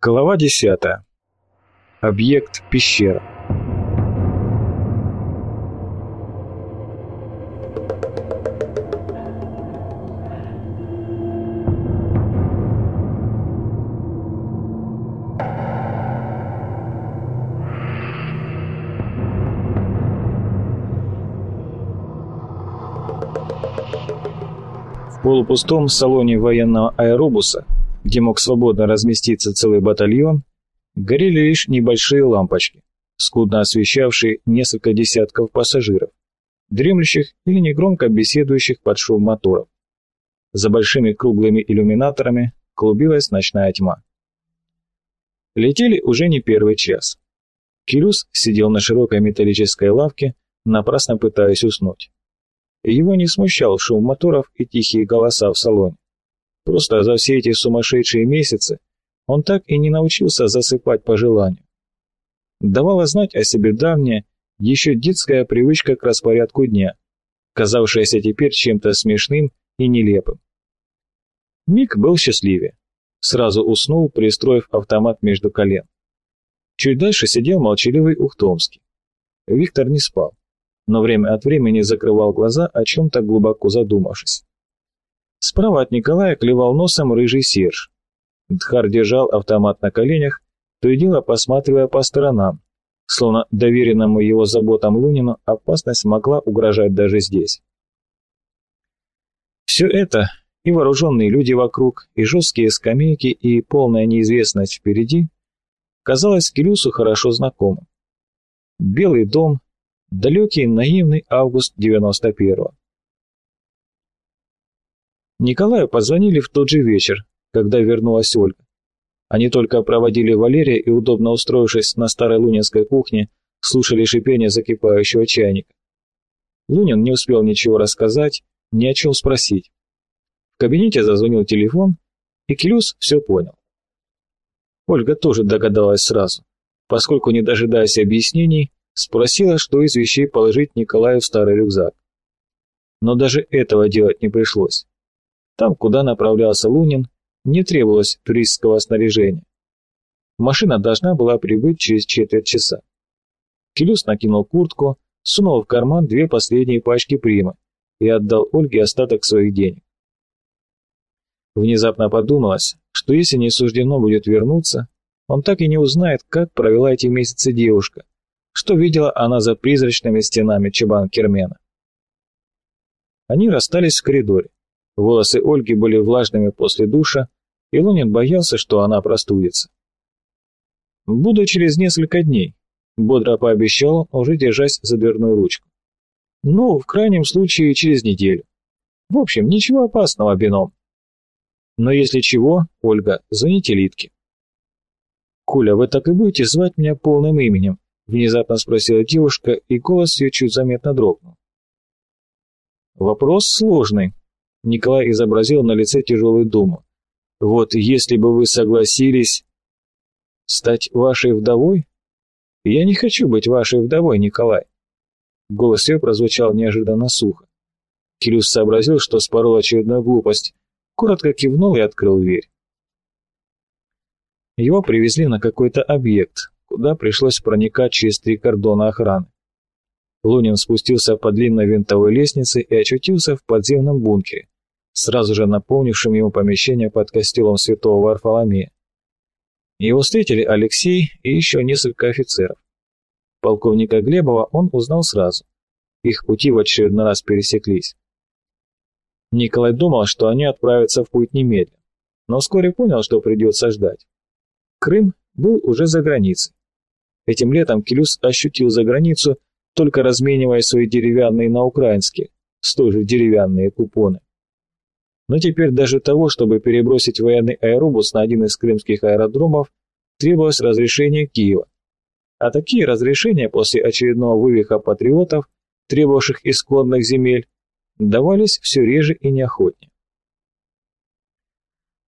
Глава 10. Объект пещера. В полупустом салоне военного аэробуса где мог свободно разместиться целый батальон, горели лишь небольшие лампочки, скудно освещавшие несколько десятков пассажиров, дремлющих или негромко беседующих под шум моторов. За большими круглыми иллюминаторами клубилась ночная тьма. Летели уже не первый час. Кирюс сидел на широкой металлической лавке, напрасно пытаясь уснуть. Его не смущал шум моторов и тихие голоса в салоне. Просто за все эти сумасшедшие месяцы он так и не научился засыпать по желанию. Давала знать о себе давняя, еще детская привычка к распорядку дня, казавшаяся теперь чем-то смешным и нелепым. Мик был счастливее. Сразу уснул, пристроив автомат между колен. Чуть дальше сидел молчаливый Ухтомский. Виктор не спал, но время от времени закрывал глаза, о чем-то глубоко задумавшись. Справа от Николая клевал носом рыжий Серж. Дхар держал автомат на коленях, то и дело посматривая по сторонам, словно доверенному его заботам Лунину опасность могла угрожать даже здесь. Все это, и вооруженные люди вокруг, и жесткие скамейки, и полная неизвестность впереди, казалось Келюсу хорошо знакомым. Белый дом, далекий наивный август 91-го. Николаю позвонили в тот же вечер, когда вернулась Ольга. Они только проводили Валерия и, удобно устроившись на старой лунинской кухне, слушали шипение закипающего чайника. Лунин не успел ничего рассказать, ни о чем спросить. В кабинете зазвонил телефон, и Клюс все понял. Ольга тоже догадалась сразу, поскольку, не дожидаясь объяснений, спросила, что из вещей положить Николаю в старый рюкзак. Но даже этого делать не пришлось. Там, куда направлялся Лунин, не требовалось туристского снаряжения. Машина должна была прибыть через четверть часа. Келюс накинул куртку, сунул в карман две последние пачки примы и отдал Ольге остаток своих денег. Внезапно подумалось, что если не суждено будет вернуться, он так и не узнает, как провела эти месяцы девушка, что видела она за призрачными стенами Чебан-Кермена. Они расстались в коридоре. Волосы Ольги были влажными после душа, и Лунин боялся, что она простудится. «Буду через несколько дней», — бодро пообещал, уже держась за дверную ручку. «Ну, в крайнем случае, через неделю. В общем, ничего опасного, Бином. Но если чего, Ольга, звоните Литке». «Коля, вы так и будете звать меня полным именем?» — внезапно спросила девушка, и голос ее чуть заметно дрогнул. «Вопрос сложный», Николай изобразил на лице тяжелую думу. «Вот если бы вы согласились стать вашей вдовой?» «Я не хочу быть вашей вдовой, Николай». Голос ее прозвучал неожиданно сухо. Кирюс сообразил, что спорол очередную глупость, коротко кивнул и открыл дверь. Его привезли на какой-то объект, куда пришлось проникать через три кордона охраны. Лунин спустился по длинной винтовой лестнице и очутился в подземном бункере, сразу же наполнившем ему помещение под костелом святого Варфоломея. Его встретили Алексей и еще несколько офицеров. Полковника Глебова он узнал сразу. Их пути в очередной раз пересеклись. Николай думал, что они отправятся в путь немедленно, но вскоре понял, что придется ждать. Крым был уже за границей. Этим летом Келюс ощутил за границу, только разменивая свои деревянные на украинские, столь же деревянные купоны. Но теперь даже того, чтобы перебросить военный аэробус на один из крымских аэродромов, требовалось разрешение Киева. А такие разрешения после очередного вывиха патриотов, требовавших исходных земель, давались все реже и неохотнее.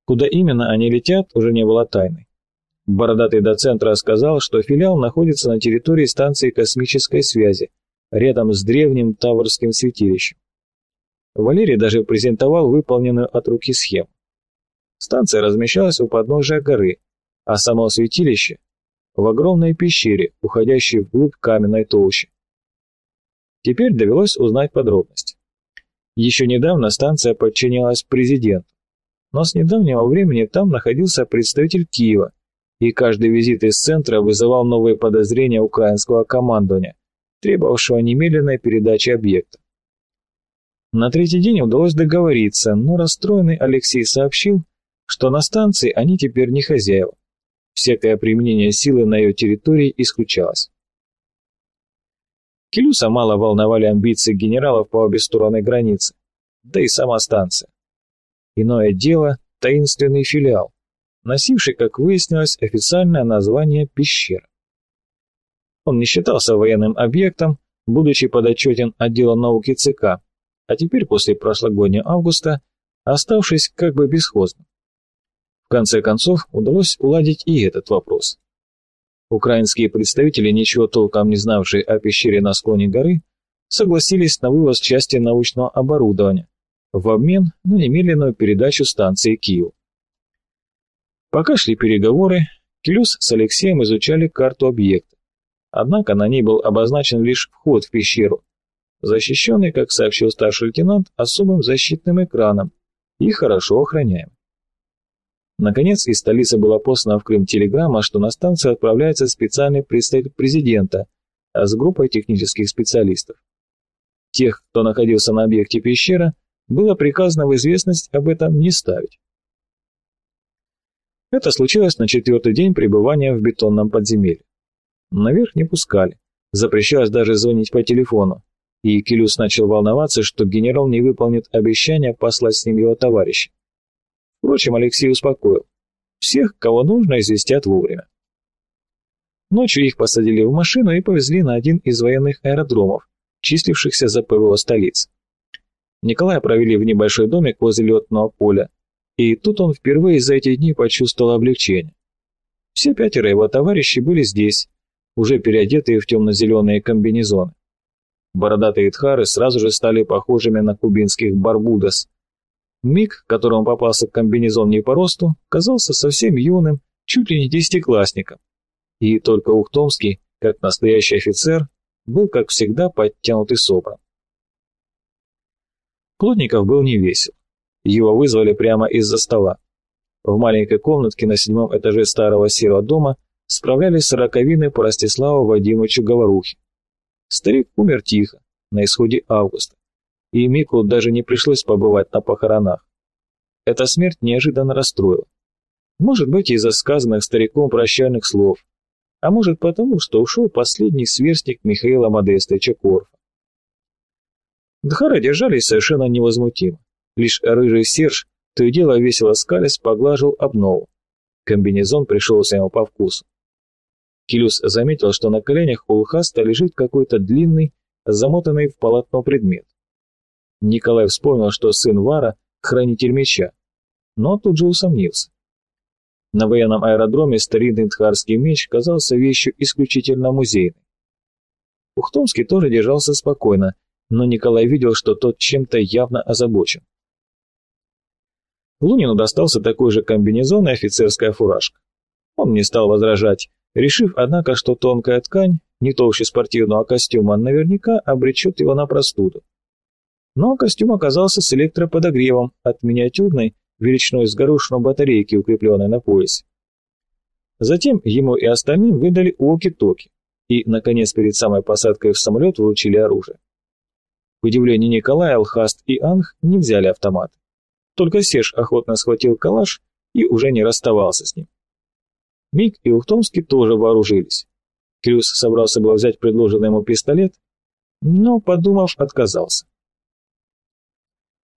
Куда именно они летят, уже не было тайной. Бородатый доцент рассказал, что филиал находится на территории станции космической связи, рядом с древним Таврским святилищем. Валерий даже презентовал выполненную от руки схему. Станция размещалась у подножия горы, а само святилище в огромной пещере, уходящей вглубь каменной толщи. Теперь довелось узнать подробности. Еще недавно станция подчинялась президенту, но с недавнего времени там находился представитель Киева, и каждый визит из центра вызывал новые подозрения украинского командования, требовавшего немедленной передачи объекта. На третий день удалось договориться, но расстроенный Алексей сообщил, что на станции они теперь не хозяева. Всякое применение силы на ее территории исключалось. Келюса мало волновали амбиции генералов по обе стороны границы, да и сама станция. Иное дело – таинственный филиал, носивший, как выяснилось, официальное название «Пещера». Он не считался военным объектом, будучи подотчетен отделу науки ЦК, а теперь после прошлогоднего августа, оставшись как бы бесхозным. В конце концов, удалось уладить и этот вопрос. Украинские представители, ничего толком не знавшие о пещере на склоне горы, согласились на вывоз части научного оборудования в обмен на немедленную передачу станции Киев. Пока шли переговоры, Клюс с Алексеем изучали карту объекта. Однако на ней был обозначен лишь вход в пещеру, защищенный, как сообщил старший лейтенант, особым защитным экраном и хорошо охраняем. Наконец, из столицы была послана в Крым телеграмма, что на станцию отправляется специальный представитель президента а с группой технических специалистов. Тех, кто находился на объекте пещера, было приказано в известность об этом не ставить. Это случилось на четвертый день пребывания в бетонном подземелье. Наверх не пускали, запрещалось даже звонить по телефону, и Келюс начал волноваться, что генерал не выполнит обещание послать с ним его товарища. Впрочем, Алексей успокоил. Всех, кого нужно, известят вовремя. Ночью их посадили в машину и повезли на один из военных аэродромов, числившихся за ПВО столицы. Николая провели в небольшой домик возле летного поля, и тут он впервые за эти дни почувствовал облегчение. Все пятеро его товарищей были здесь, уже переодетые в темно-зеленые комбинезоны. Бородатые тхары сразу же стали похожими на кубинских барбудос. Миг, которому попался комбинезон не по росту, казался совсем юным, чуть ли не десятиклассником. И только Ухтомский, как настоящий офицер, был, как всегда, подтянут и собран. Плотников был не весел. Его вызвали прямо из-за стола. В маленькой комнатке на седьмом этаже старого серого дома справлялись с раковиной по Ростиславу Вадимовичу Говорухе. Старик умер тихо, на исходе августа, и Мику даже не пришлось побывать на похоронах. Эта смерть неожиданно расстроила. Может быть, из-за сказанных стариком прощальных слов, а может потому, что ушел последний сверстник Михаила Модестовича Корфа. Дхары держались совершенно невозмутимо. Лишь рыжий Серж то и дело весело скалясь поглаживал обнову. Комбинезон пришелся ему по вкусу. Килюс заметил, что на коленях у Лхаста лежит какой-то длинный, замотанный в полотно предмет. Николай вспомнил, что сын Вара — хранитель меча, но тут же усомнился. На военном аэродроме старинный тхарский меч казался вещью исключительно музейной. Ухтомский тоже держался спокойно, но Николай видел, что тот чем-то явно озабочен. Лунину достался такой же комбинезон и офицерская фуражка. Он не стал возражать, решив, однако, что тонкая ткань, не толще спортивного костюма, наверняка обречет его на простуду. Но костюм оказался с электроподогревом от миниатюрной, величиной с горошину батарейки, укрепленной на поясе. Затем ему и остальным выдали уоки-токи, и, наконец, перед самой посадкой в самолет вручили оружие. К удивлению Николая, Алхаст и Анх не взяли автомат. Только Серж охотно схватил калаш и уже не расставался с ним. Миг и Ухтомский тоже вооружились. Крюс собрался было взять предложенный ему пистолет, но, подумав, отказался.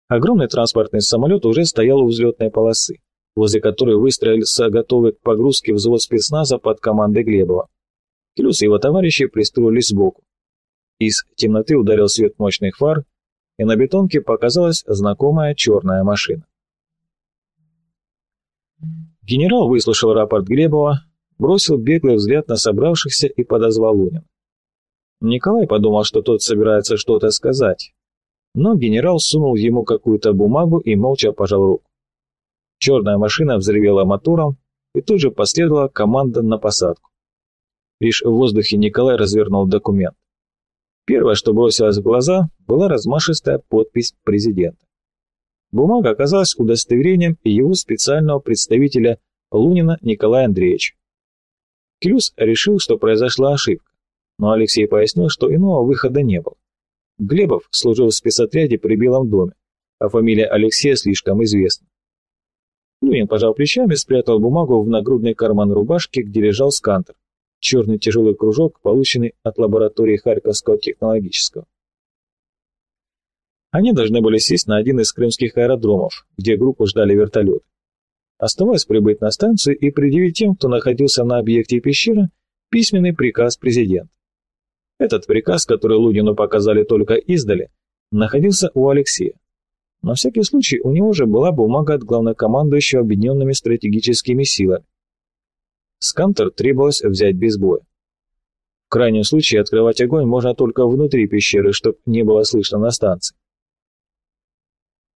Огромный транспортный самолет уже стоял у взлетной полосы, возле которой выстроился готовый к погрузке взвод спецназа под командой Глебова. Крюс и его товарищи пристроились сбоку. Из темноты ударил свет мощных фар, и на бетонке показалась знакомая черная машина. Генерал выслушал рапорт Глебова, бросил беглый взгляд на собравшихся и подозвал Лунина. Николай подумал, что тот собирается что-то сказать, но генерал сунул ему какую-то бумагу и молча пожал руку. Черная машина взревела мотором, и тут же последовала команда на посадку. Лишь в воздухе Николай развернул документ. Первое, что бросилось в глаза, была размашистая подпись президента. Бумага оказалась удостоверением его специального представителя Лунина Николая Андреевича. Клюс решил, что произошла ошибка, но Алексей пояснил, что иного выхода не было. Глебов служил в спецотряде при Белом доме, а фамилия Алексея слишком известна. Лунин, пожал плечами, спрятал бумагу в нагрудный карман рубашки, где лежал скантер, черный тяжелый кружок, полученный от лаборатории Харьковского технологического. Они должны были сесть на один из крымских аэродромов, где группу ждали вертолеты. Оставалось прибыть на станцию и предъявить тем, кто находился на объекте пещеры, письменный приказ президента. Этот приказ, который Лунину показали только издали, находился у Алексея. На всякий случай у него же была бумага от главнокомандующего объединенными стратегическими силами. Скантер требовалось взять без боя. В крайнем случае открывать огонь можно только внутри пещеры, чтобы не было слышно на станции.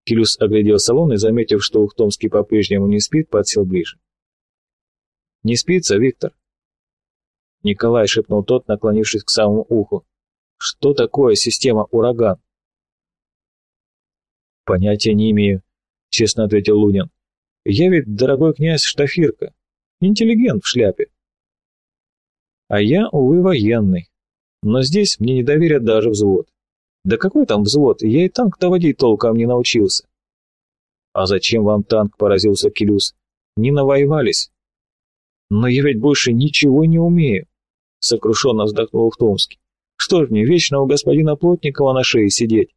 Килюс оглядел салон и, заметив, что Ухтомский по-прежнему не спит, подсел ближе. «Не спится, Виктор?» Николай шепнул тот, наклонившись к самому уху. «Что такое система «Ураган»?» «Понятия не имею», — честно ответил Лунин. «Я ведь, дорогой князь, штафирка. Интеллигент в шляпе. А я, увы, военный. Но здесь мне не доверят даже взвод. Да какой там взвод, я и танк-то водить толком не научился. А зачем вам танк, поразился Келюс. Не навоевались. Но я ведь больше ничего не умею, сокрушенно вздохнул Ухтомский. Что ж мне, вечно у господина Плотникова на шее сидеть?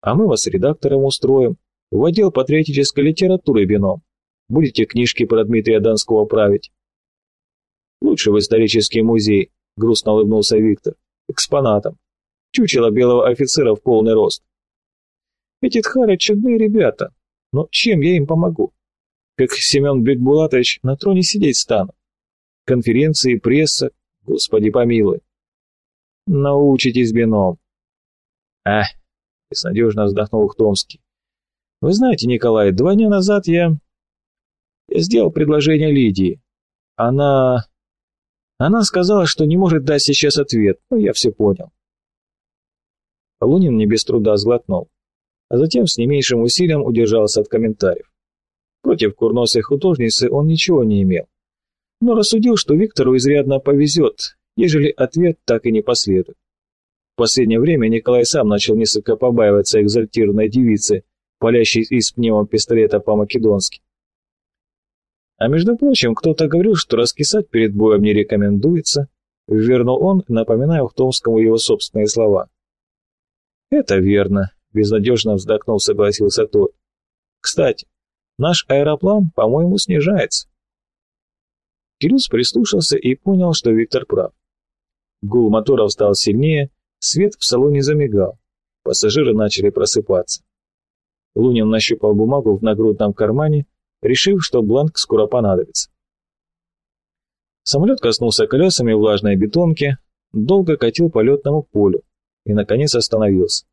А мы вас редактором устроим, в отдел патриотической литературы вином. Будете книжки про Дмитрия Донского править. Лучше в исторический музей, грустно улыбнулся Виктор, экспонатом чучело белого офицера в полный рост. Эти тхары чудные ребята, но чем я им помогу? Как Семен Бекбулатович на троне сидеть стану? Конференции, пресса, господи помилуй. Научитесь бином. А, безнадежно вздохнул Ухтомский. Вы знаете, Николай, два дня назад я... Сделал предложение Лидии. Она... Она сказала, что не может дать сейчас ответ, но я все понял. Лунин не без труда сглотнул, а затем с не меньшим усилием удержался от комментариев. Против курносой художницы он ничего не имел, но рассудил, что Виктору изрядно повезет, ежели ответ так и не последует. В последнее время Николай сам начал несколько побаиваться экзальтированной девицы, палящей из пневмопистолета по-македонски. А между прочим, кто-то говорил, что раскисать перед боем не рекомендуется, вернул он, напоминая Ухтомскому его собственные слова. «Это верно», — безнадежно вздохнул, согласился тот. «Кстати, наш аэроплан, по-моему, снижается». Кирюс прислушался и понял, что Виктор прав. Гул моторов стал сильнее, свет в салоне замигал. Пассажиры начали просыпаться. Лунин нащупал бумагу в нагрудном кармане, решив, что бланк скоро понадобится. Самолет коснулся колесами влажной бетонки, долго катил по летному полю, и, наконец, остановился.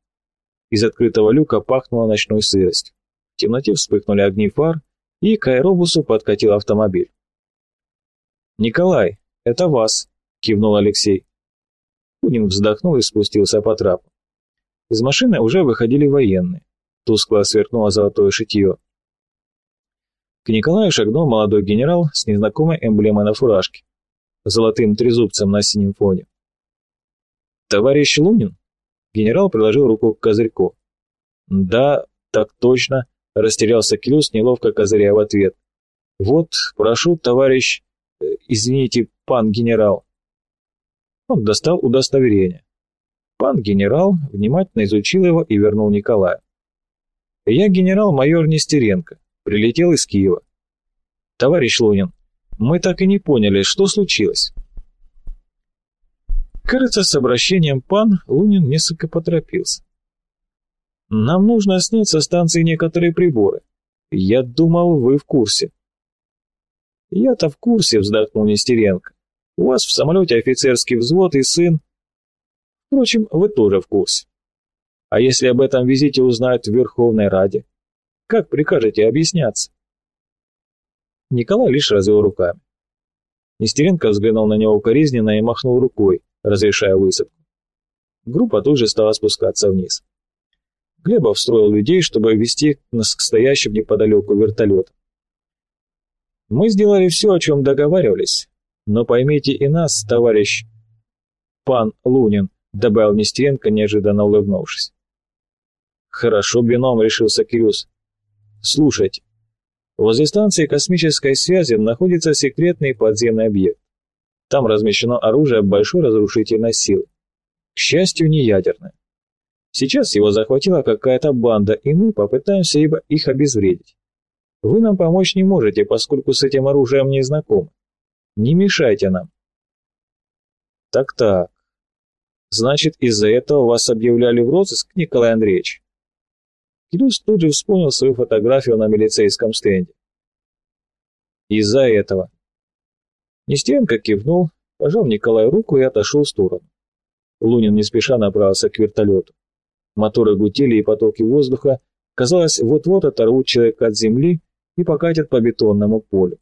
Из открытого люка пахнуло ночной сыростью. В темноте вспыхнули огни фар, и к аэробусу подкатил автомобиль. «Николай, это вас!» — кивнул Алексей. Кунин вздохнул и спустился по трапу. Из машины уже выходили военные. Тускло сверкнуло золотое шитье. К Николаю шагнул молодой генерал с незнакомой эмблемой на фуражке, золотым трезубцем на синем фоне. «Товарищ Лунин?» Генерал приложил руку к козырьку. «Да, так точно», — растерялся Клюс, неловко козыряя в ответ. «Вот, прошу, товарищ... Э, извините, пан генерал». Он достал удостоверение. Пан генерал внимательно изучил его и вернул Николаю. «Я генерал-майор Нестеренко, прилетел из Киева. Товарищ Лунин, мы так и не поняли, что случилось». Кажется, с обращением «пан» Лунин несколько поторопился. «Нам нужно снять со станции некоторые приборы. Я думал, вы в курсе». «Я-то в курсе», — вздохнул Нестеренко. «У вас в самолете офицерский взвод и сын...» «Впрочем, вы тоже в курсе. А если об этом визите узнают в Верховной Раде? Как прикажете объясняться?» Николай лишь развел руками. Нестеренко взглянул на него укоризненно и махнул рукой, разрешая высадку. Группа тут же стала спускаться вниз. Глебов строил людей, чтобы вести нас к стоящим неподалеку вертолетам. Мы сделали все, о чем договаривались, но поймите и нас, товарищ пан Лунин, добавил Нестеренко, неожиданно улыбнувшись. Хорошо, бином, решился Кирюс. Слушайте, возле станции космической связи находится секретный подземный объект. Там размещено оружие большой разрушительной силы. К счастью, не ядерное. Сейчас его захватила какая-то банда, и мы попытаемся их обезвредить. Вы нам помочь не можете, поскольку с этим оружием не знакомы. Не мешайте нам. Так-так. Значит, из-за этого вас объявляли в розыск, Николай Андреевич? Кирюс тут же вспомнил свою фотографию на милицейском стенде. Из-за этого. Нестеренко кивнул, пожал Николаю руку и отошел в сторону. Лунин не спеша направился к вертолету. Моторы гудели и потоки воздуха, казалось, вот-вот оторвут человека от земли и покатят по бетонному полю.